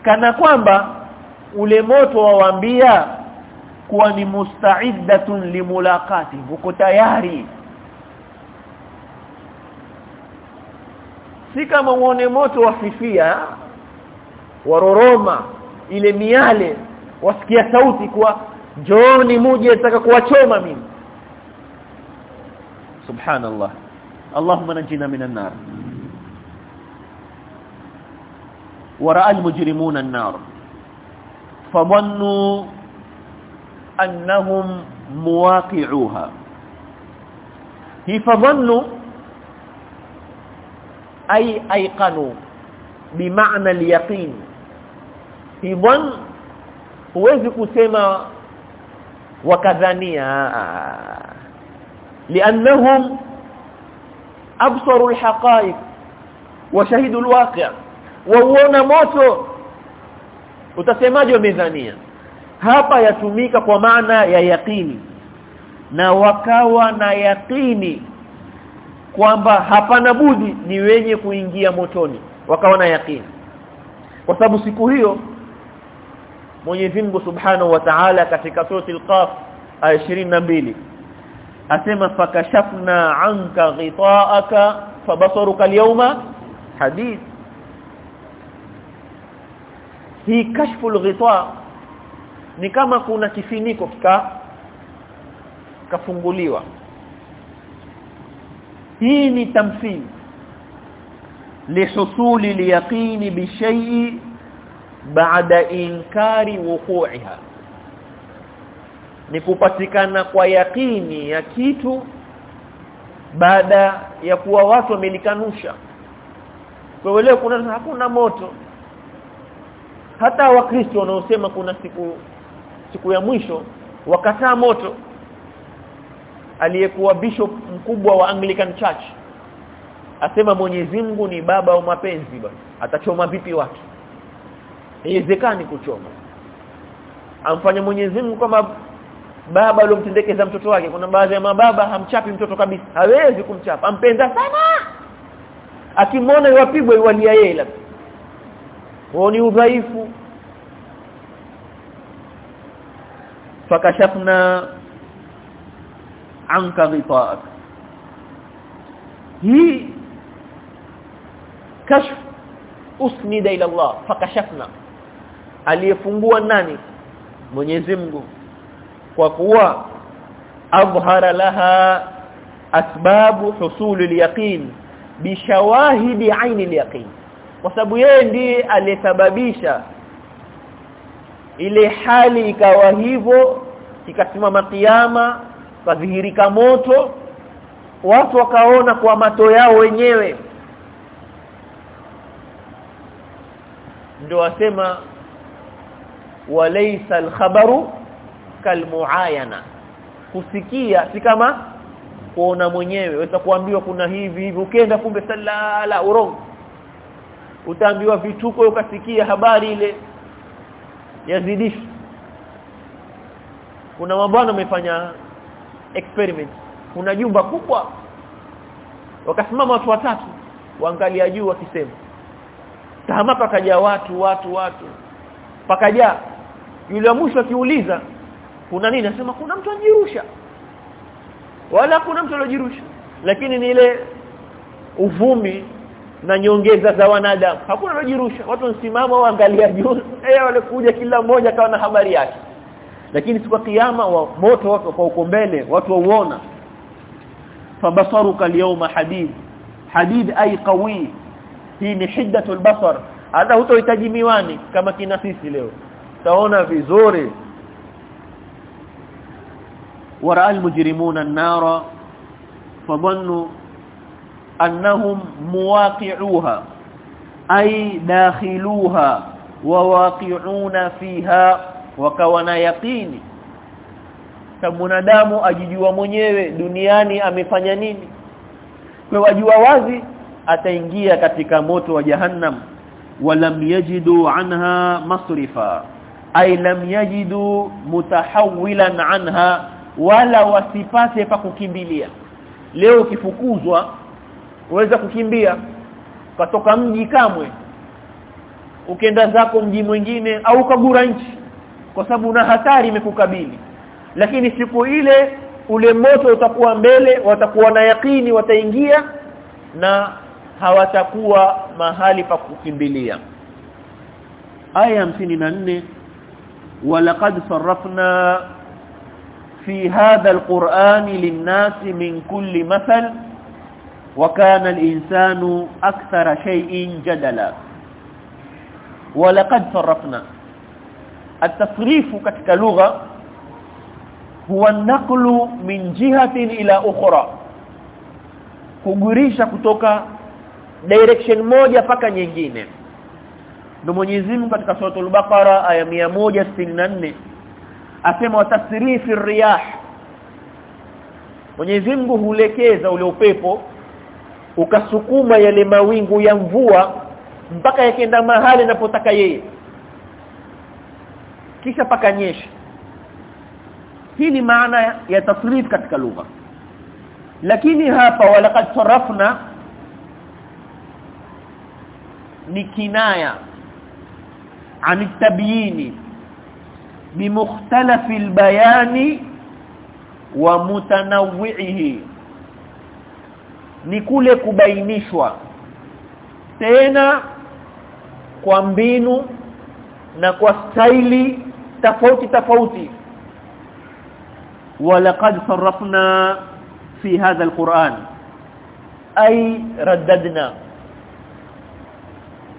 Kana kwamba ule moto wawaambia kuwa ni musta'iddatun limulaqati uko tayari. Si kama uone moto wa fifia waroroma ile miale wasikia sauti kuwa jooni muje nataka kuwachoma mimi. Subhanallah. Allahumma najina minan nar. Waraa almujrimuna an-nar. Fadannu annahum muwaqi'uha. Hi fadannu ay ayqanu bimaana al-yaqin idhan huwezi kusema wakadhania. Lianhum absaru alhaqaiq wa shahidu alwaqi' wa uona moto. Utasemaje wamedhania? Hapa yatumika kwa maana ya yaqini. Na wakawa na yaqini kwamba hapana budi ni wenye kuingia motoni. Wakawa na yaqini. Kwa sababu siku hiyo Mwenyezi Mungu Subhanahu wa Ta'ala katika surati al-Qaf aya 22 asema fakashafna anka ghita'aka fabasaruka al-yawma. Hadith. Hii kashfu al-ghita ni kama kuna kifiniko kika kafunguliwa. Hii ni tamthili. Lihusuli al-yaqin bi shay'i baada inkari wukuiha ni kupatikana kwa yakini ya kitu baada ya kuwa watu wamelikanusha. Kwa leo kuna hakuna moto. Hata wakristo wanaosema kuna siku siku ya mwisho wakataa moto. Aliyekuwa bishop mkubwa wa Anglican Church asema Mwenyezi Mungu ni baba wa mapenzi bwana. Atachoma vipi watu haiwezekani kuchoma. Amfanya Mwenyezi Mungu kama baba aliyomtendekeza mtoto wake. Kuna baadhi ya mababa hamchapi mtoto kabisa. Hawezi kumchapa. Ampenda sana. Akimwona iwapigwe iwalia yeye labda. Ni udhaifu. Fakashafna anka ghitaak. Hii kashf usnida ila Allah. Fakashafna aliyefungua nani? Mwenyezi Mungu. Kwa kuwa adhhara laha asbabu husul al-yaqin bishawahidi aini al-yaqin. Kwa sababu yeye ndiye aliyesababisha ile hali ikawa hivyo ikasimama kiyama kadhihirika moto watu wakaona kwa mato yao wenyewe. Ndio wasema walaysa al-khabaru kalmuayana. Kusikia si kama kuona mwenyewe. Waweza kuambiwa kuna hivi hivi. Ukienda kumbe salala urong utaambiwa vituko ukasikia habari ile yazidishi kuna mabwana wamefanya experiment? Kuna jumba kubwa. Wakasimama watu watatu waangalia juu wakisema. Tahamaka kaja watu watu watu. Pakaja yule mwisho akiuliza kuna nini? Anasema kuna mtu anjirusha wala kuna mtu alojirusha. Lakini ni ile uvumi na nyongeza za wanadamu. Hakuna alojirusha. Watu wasimama waangalia juu. Eh wale kuja kila mmoja kawa na habari yake. Lakini siku kiyama wa moto wako kwa uko mbele watu wauona. Fabasaruka al hadid. Hadid ay qawi. Hii ni hiddatul basar. Hata hutohitaji miwani kama kina sisi leo utaona vizuri. Waraa almujrimuna an-nara fadhannu annahum muwaqi'uha ay dakhiluha wa waqi'una fiha wakawa na yaqini. Sababu mwanadamu ajijua mwenyewe duniani amefanya nini. Kwa wajua wazi ataingia katika moto wa jahannam walam yajidu anha masrifa ay lam yajidu mutahawwilan anha wala wasipate pa kukimbilia. Leo ukifukuzwa uweza kukimbia. Katoka mji kamwe ukenda zako mji mwingine au kagura nchi kwa sababu una hatari imekukabili. Lakini siku ile ule moto utakuwa mbele watakuwa na yakini wataingia na hawatakuwa mahali pa kukimbilia. Aya nne ولقد صرفنا في هذا القرآن للناس من كل مثل وكان الإنسان أكثر شيء جدلا. ولقد صرفنا. التصريف ketika هو النقل من جهة إلى أخرى. kugurisha kutoka direction moja paka nyingine ndio Mwenyezi Mungu katika suratul Baqara aya 164 asema watasrifi riyah. Mwenyezi Mungu hulekeza ule upepo ukasukuma yale mawingu ya mvua mpaka yakenda mahali anapotaka yeye. Kisha pakanyesha hii ni maana ya tasrif katika lugha. Lakini hapa walaqad sarafna ni kinaya عن التبيين بمختلف البيان ومتنوعه ni kule kubainishwa tena kwa mbinu na kwa staili tofauti tofauti ولقد صرفنا في هذا القرآن أي رددنا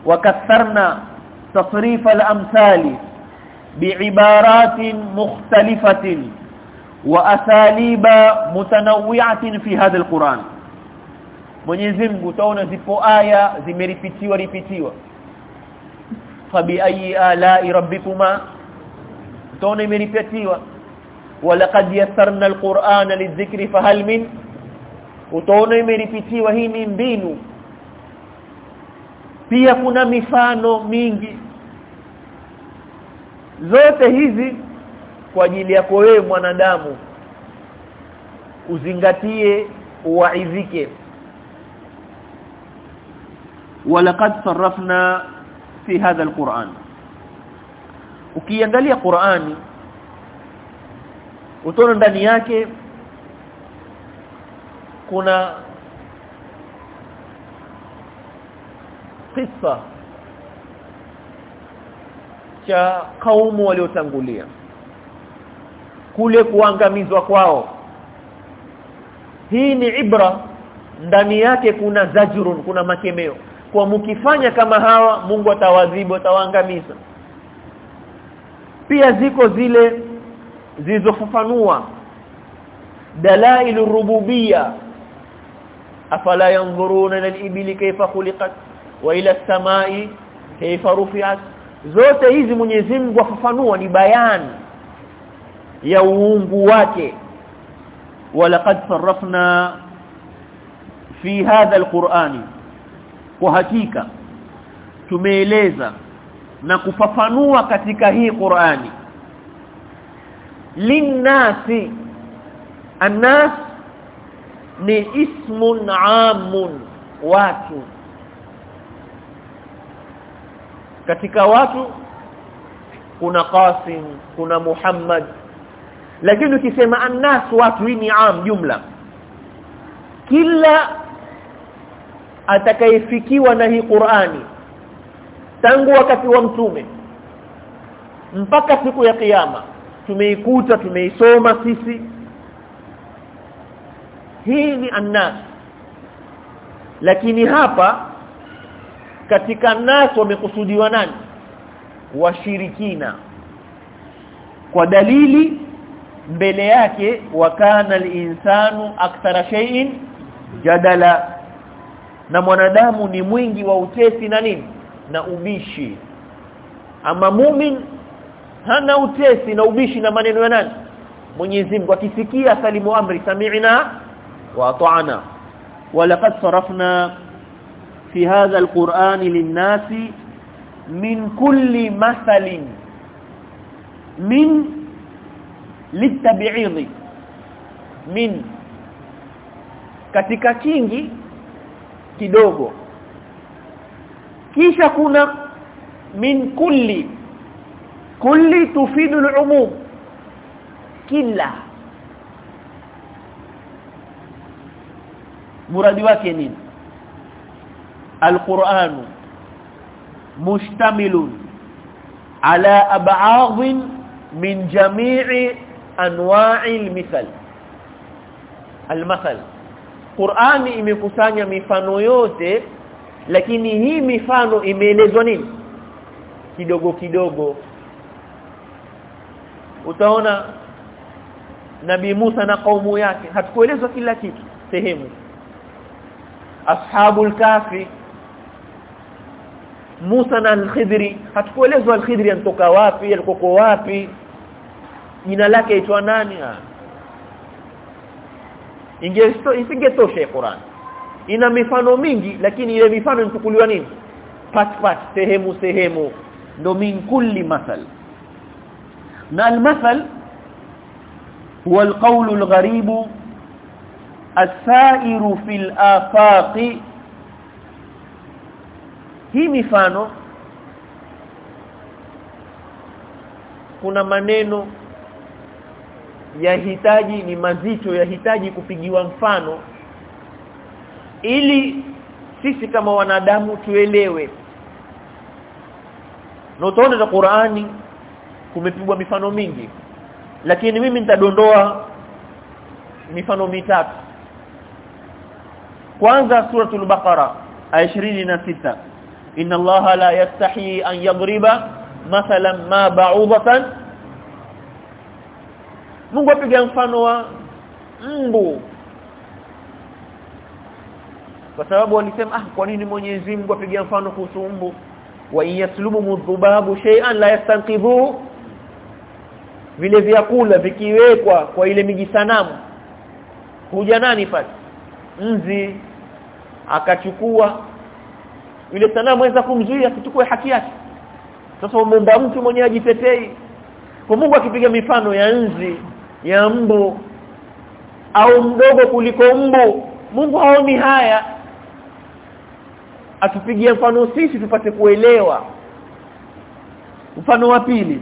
وكثرنا tasrif al-amsali bi'ibarat mukhtalifatin wa asaliba mutanawwi'atin fi hadha al-Qur'an Mwenyezi Mungu utaona zipo aya zimeripitiwa ripitiwa. Fabi ayi ala'i rabbikuma utaona imeripitiwa. Walaqad yassarna alqur'ana lidhikri fahal min? Utaona imeripitiwa. Hii ni mbinu. Pia kuna mifano mingi zote hizi kwa ajili yako wewe mwanadamu uzingatie uwaidhike. Walaqad sarrafna fi hadha alquran. Ukiangalia Qur'ani utaona ndani yake kuna kisa cha kaumu waliotangulia. Kule kuangamizwa kwao. Hii ni ibra. Ndani yake kuna zajrun kuna makemeo. Kwa mkifanya kama hawa Mungu atawadhibu atawaangamiza. Pia ziko zile zilizofafanua. Dalailu rububia afala yanzuruna ila al-ibili khuliqat wa ila as-samai kayfa rufi'at zote hizi Mwenyezi Mungu afafanua ni bayan ya uungu wake. Walaqad sarrafna fi hadha alqur'ani kwa hakika tumeeleza na kufafanua katika hii Qur'ani linnasi annas ni ismun amun watu katika watu kuna Qasim kuna Muhammad. Lakini ukisema annas watu hii ni am jumla. Kila atakayefikiwa na hii Qur'ani tangu wakati wa mtume mpaka siku ya kiyama tumeikuta tumeisoma sisi hii ni annas. Lakini hapa katika nas wamekusudiwa nani? Washirikina. Kwa dalili mbele yake wakana al-insanu akthara shay'in jadala. Na mwanadamu ni mwingi wa utesi na nini? Na ubishi. Ama mumin hana utesi na ubishi na maneno ya nani? Mwenyezi Mungu. Akisikia salimu amri sami'na wa ata'na. Walaqad sarafna fi hadha alquran linnasi min kulli mathalin min litabi'idhi min katika kingi kidogo. Kisha kuna min kulli kulli tufidu al-umum kila. Muradi wake nini al-Qur'an mushtamilun ala ab'adhin min jami'i anwa'i al-mithal al-mathal Qur'ani imekusanya mifano yote lakini hii mifano imeelezwa nini? Kidogo kidogo. Utaona Nabii Musa na kaumu yake. Hatukuelezwa kila kitu sehemu. Ashabul kafi Musa na al-Khidri. Hatukuelezwa al-Khidri anatoka wapi alikoko wapi. Jina lake aitwa nani? Ingesto isingetosha Qur'an. Ina mifano mingi lakini ile mifano inachukuliwa nini? Pat pat sehemu sehemu. Ndo min kulli mathal. Na al-mathal huwa al-qawl al-gharib as-sa'ir fi al-afaq hii mifano kuna maneno yahitaji ni mazito yahitaji kupigiwa mfano ili sisi kama wanadamu tuelewe. Na utaona za Qur'ani kumepigwa mifano mingi lakini mimi nitadondoa mifano mitatu. Kwanza suratul baqara aya 26 inna allaha la yastahi an yadriba mathalan ma ba'udatan Mungu apiga mfano wa mbu kwa sababu walisema ah kwa nini Mwenyezi Mungu apiga mfano kuhusu mbu wa yaslubu mudhubabu shay'an la yastanqidhu vile vyakula vikiwekwa kwa ile miji sanamu. Huja nani pale mzi. Akachukua ile sanamu aweza kumzuia kitukue haki yake. Sasa muumba mtu mwenyewe ajitetei kwa Mungu akipiga mifano ya nzi ya mbu au mdogo kuliko mbu Mungu haoni haya. Atupigia mfano sisi tupate kuelewa. Mfano wa pili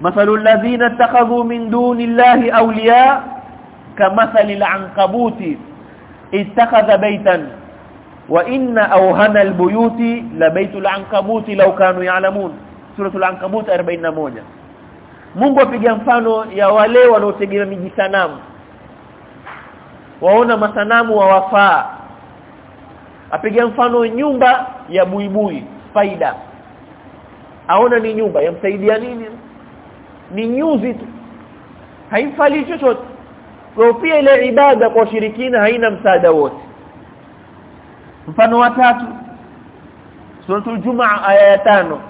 mathalu alladhina takhadhu min duni llahi awliya kamathali al-ankabuti ittakhadha baytan wa inna awhana al-buyuti la baytul ankabuti law kanu ya'lamun. Suratul ankabut 41 Mungu apiga mfano ya wale wanaotegemea miji sanamu. Waona masanamu wa wafaa. Apiga mfano nyumba ya buibui faida. Aona ni nyumba yamsaidia nini? Ni nyuzi tu. Haimfali chochote. Kwa pia ile ibada kwa shirikina haina msaada wote mfano wa tatu suratul jumaa aya ya tano.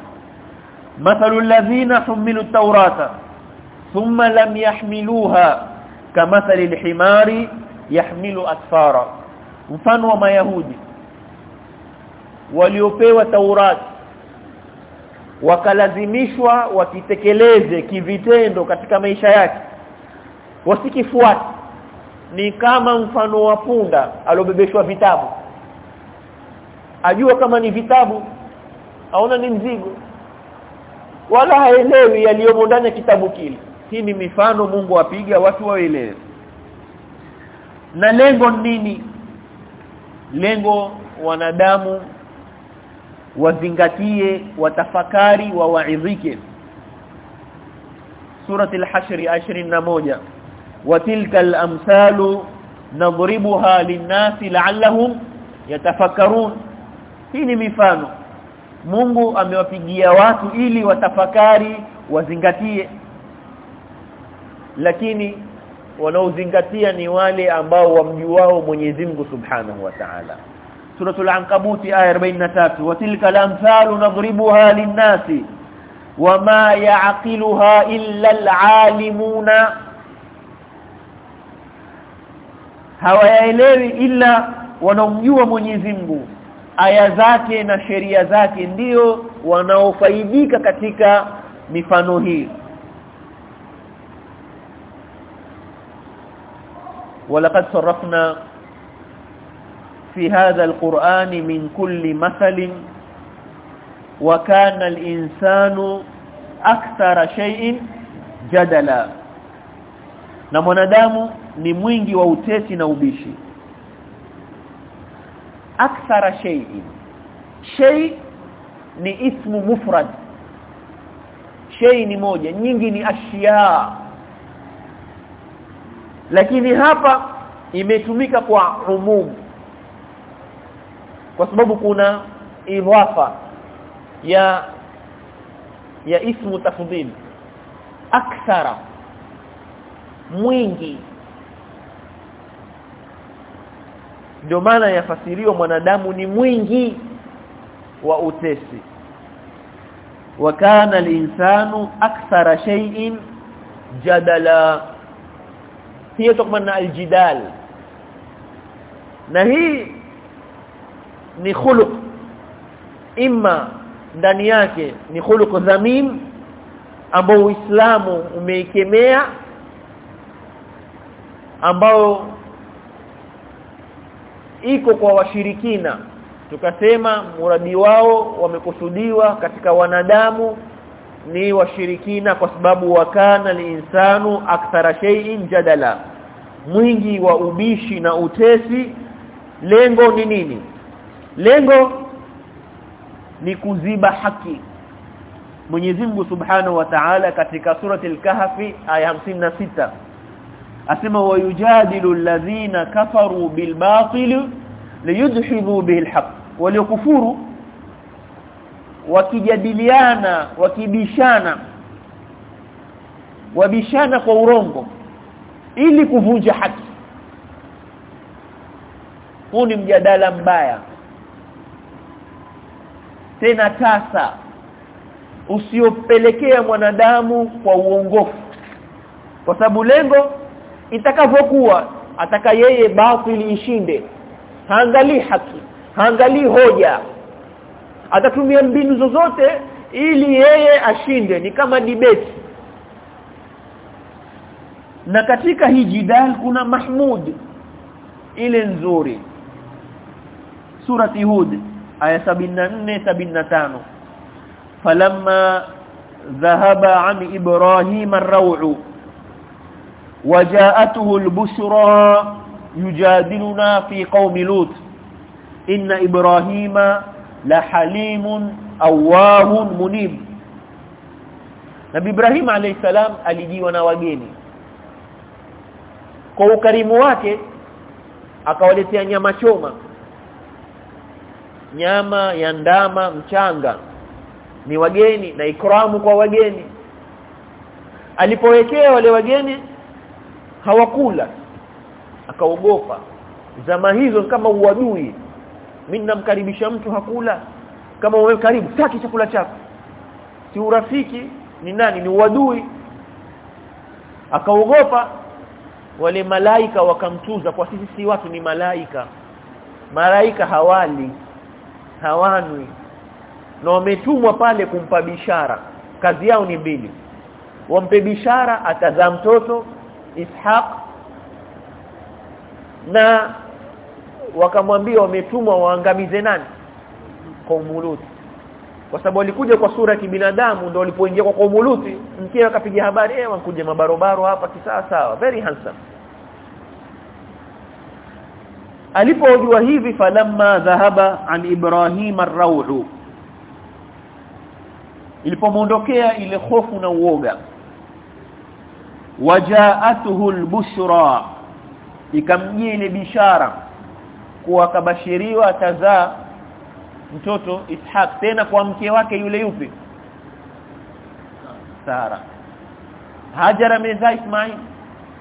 Mathalul ladhina humilu tawrata thumma lam yahmiluha kamathalil himari yahmilu asfara mfano wa mayahudi waliopewa taurati wakalazimishwa wakitekeleze kivitendo katika maisha yake. Wasikifuati ni kama mfano wa punda aliobebeshwa vitabu ajua kama ni vitabu. Aona ni mzigo. Wala haelewi yaliyomo ndani ya kitabu kile. Hii ni mifano Mungu apiga watu waelewe. Na lengo nini? Lengo wanadamu wazingatie watafakari wa waidhike surati al-hashr 21 watilka al-amsalu nadribuha lin-nasi la'allahum yatafakkarun hii ni mifano. Mungu amewapigia watu ili watafakari wazingatie. Lakini wanaozingatia ni wale ambao wamjuao Mwenyezi Mungu Subhanahu wa Ta'ala. Suratul Ankabut aya 43 watilka tilka lamthalu nadribuha linnasi wama ya'qiluha illa alalimuna. Hawaelewi ila wanaomjua Mwenyezi Mungu aya zake na sheria zake ndio wanaofaidika katika mifano hii ولقد صرفنا في هذا القرآن من كل مثل وكان الإنسان أكثر شيء جدلا na mwanadamu ni mwingi wa utesi na ubishi akthara shay'in. Shay ni ismu mufrad. Shay ni moja nyingi ni ashia lakini hapa imetumika kwa umum. Kwa sababu kuna idhafa ya ya ismu tafdhil. Akthara mwingi ndio maana yafasiriwa mwanadamu ni mwingi wa utesi. Wa kana al-insanu akthara shay'in jadala. Hiyo tokana al-jidal. Na hii ni khuluq. Imma ndani yake ni khuluq dhamim ambao Uislamu umeikemea ambao iko kwa washirikina. Tukasema muradi wao wamekusudiwa katika wanadamu ni washirikina kwa sababu wakana linsanu akthara shay'in jadala. Mwingi wa ubishi na utesi lengo ni nini? Lengo ni kuziba haki. Mwenyezi Mungu Subhanahu wa Ta'ala katika surati al-Kahfi aya 56 asema wayujadilu alladhina kafaru bilbatil liyudhibu bihi alhaq. Waliokufuru wakijadiliana wakibishana wabishana kwa urongo ili kuvunja haki. Huu ni mjadala mbaya. Tena tasa usiopelekea mwanadamu kwa uongofu. Kwa sababu lengo itakavyokuwa ataka yeye batili ishinde. Haangalii haki haangalii hoja. Atatumia mbinu zozote ili yeye ashinde. Ni kama debate. Na katika hii jidal kuna mahmud. Ile nzuri. Surati hud aya 74 75 falamma dhahaba an ibrahim ar-raw'u وجاءته البشرى يجادلنا fi qaumi lut ان ibrahima la halimun منيب. نبي ابراهيم Ibrahim السلام alijiwa na wageni. Kwa ukarimu wake akawaletea nyama choma. Nyama ya ndama mchanga. Ni wageni na ikramu kwa wageni. Alipowekea wale wageni hawakula. Akaogopa. Zama hizo kama uadui. Mimi namkaribisha mtu hakula. Kama wewe karibu taki chakula chako. Si urafiki ni nani? Ni uadui. Akaogopa. Wale malaika wakamtuza. Kwa sisi si watu ni malaika. Malaika hawali. Hawanwi. Na wametumwa pale kumpa bishara. Kazi yao ni mbili. Wampe bishara atazaa mtoto Ishaq na wakamwambia wametumwa waangamize nani? Qaumulut kwa sababu walikuja kwa sura ya kibinadamu ndio walipoingia kwa Qaumulut mkia akapiga habari eh wankuje mabarobaro hapa kisasa sawa. Very handsome. Alipojua hivi falamma dhahaba an ibrahim ilipomuondokea ile hofu na uoga wajaatuhu albushra. Ikamjia ile bishara. Kuwa kabashiriwa atazaa mtoto Ishaq tena kwa mke wake yule yupi? Sara. Hajara meza Ismail.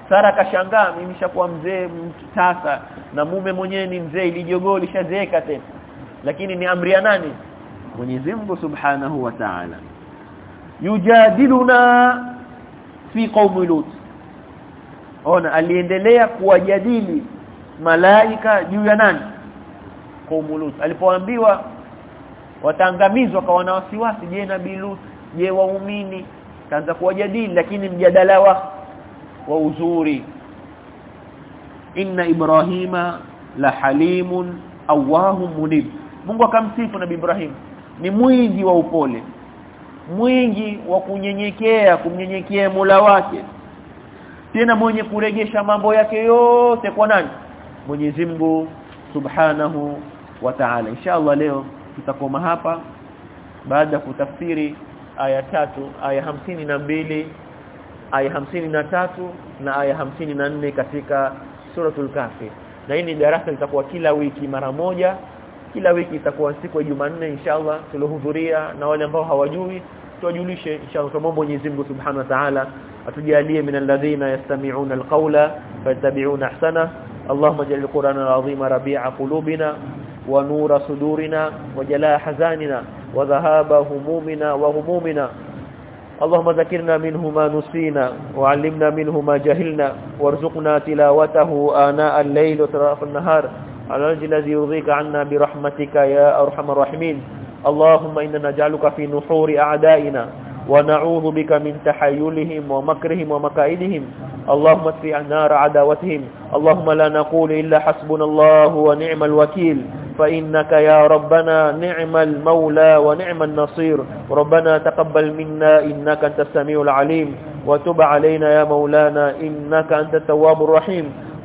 Sara kashangaa mimi nishakuwa mzee mtasa na mume mwenyewe ni mzee ilijogoo lishazeeka tena. Lakini ni amri ya nani? Mwenyezi Mungu Subhanahu wa Ta'ala. Yujadiluna fi qaumi lut. Ona aliendelea kuwajadili malaika juu ya nani? Qaumu lut. Alipoambiwa wataangamizwa kwa wanawasiwasi je nabii lut je waumini? Kaanza kuwajadili lakini mjadala wa wa uzuri. Inna ibrahima la halimun awahum munib. Mungu akamsifu nabii Ibrahim. Ni mwingi wa upole mwingi wa kunyenyekea kumnyenyekea Mola wake. Tena mwenye kurejesha mambo yake yote kwa nani? Mwenyezi Mungu Subhanahu wa Ta'ala. Inshallah leo tutakoma hapa. Baada ya kutafsiri aya tatu aya hamsini na mbili aya hamsini na tatu na aya hamsini na nne katika suratul kafi na hii ni darasa litakuwa kila wiki mara moja kila wiki itakuwa siku ya Jumanne inshallah tulohudhuria na wale ambao hawajui tuwajulishe inshallah kwa Mwenyezi Mungu Subhanahu wa Ta'ala atujalie min alladhina yastami'una alqawla fayattabi'una ahsana اللهم اجعل القرآن العظيم ربيع قلوبنا ونور صدورنا وجلاء حزاننا وذهاب همومنا وهمومنا اللهم ذكرنا منه ما نسينا وعلمنا منه ما جهلنا وارزقنا تلاوته آناء الليل وطرف النهار الوجه الذي يرضيك عنا برحمتك يا أرحم الراحمين. اللهم إننا نجعلك في نحور أعدائنا ونعوذ بك من تحيلهم ومكرهم ومكائدهم. اللهم ادفع نار عداوتهم. اللهم لا نقول إلا حسبنا الله ونعم الوكيل. فإنك يا ربنا نعم المولى ونعم النصير. ربنا تقبل منا إنك أنت السميع العليم. وتب علينا يا مولانا إنك أنت التواب الرحيم.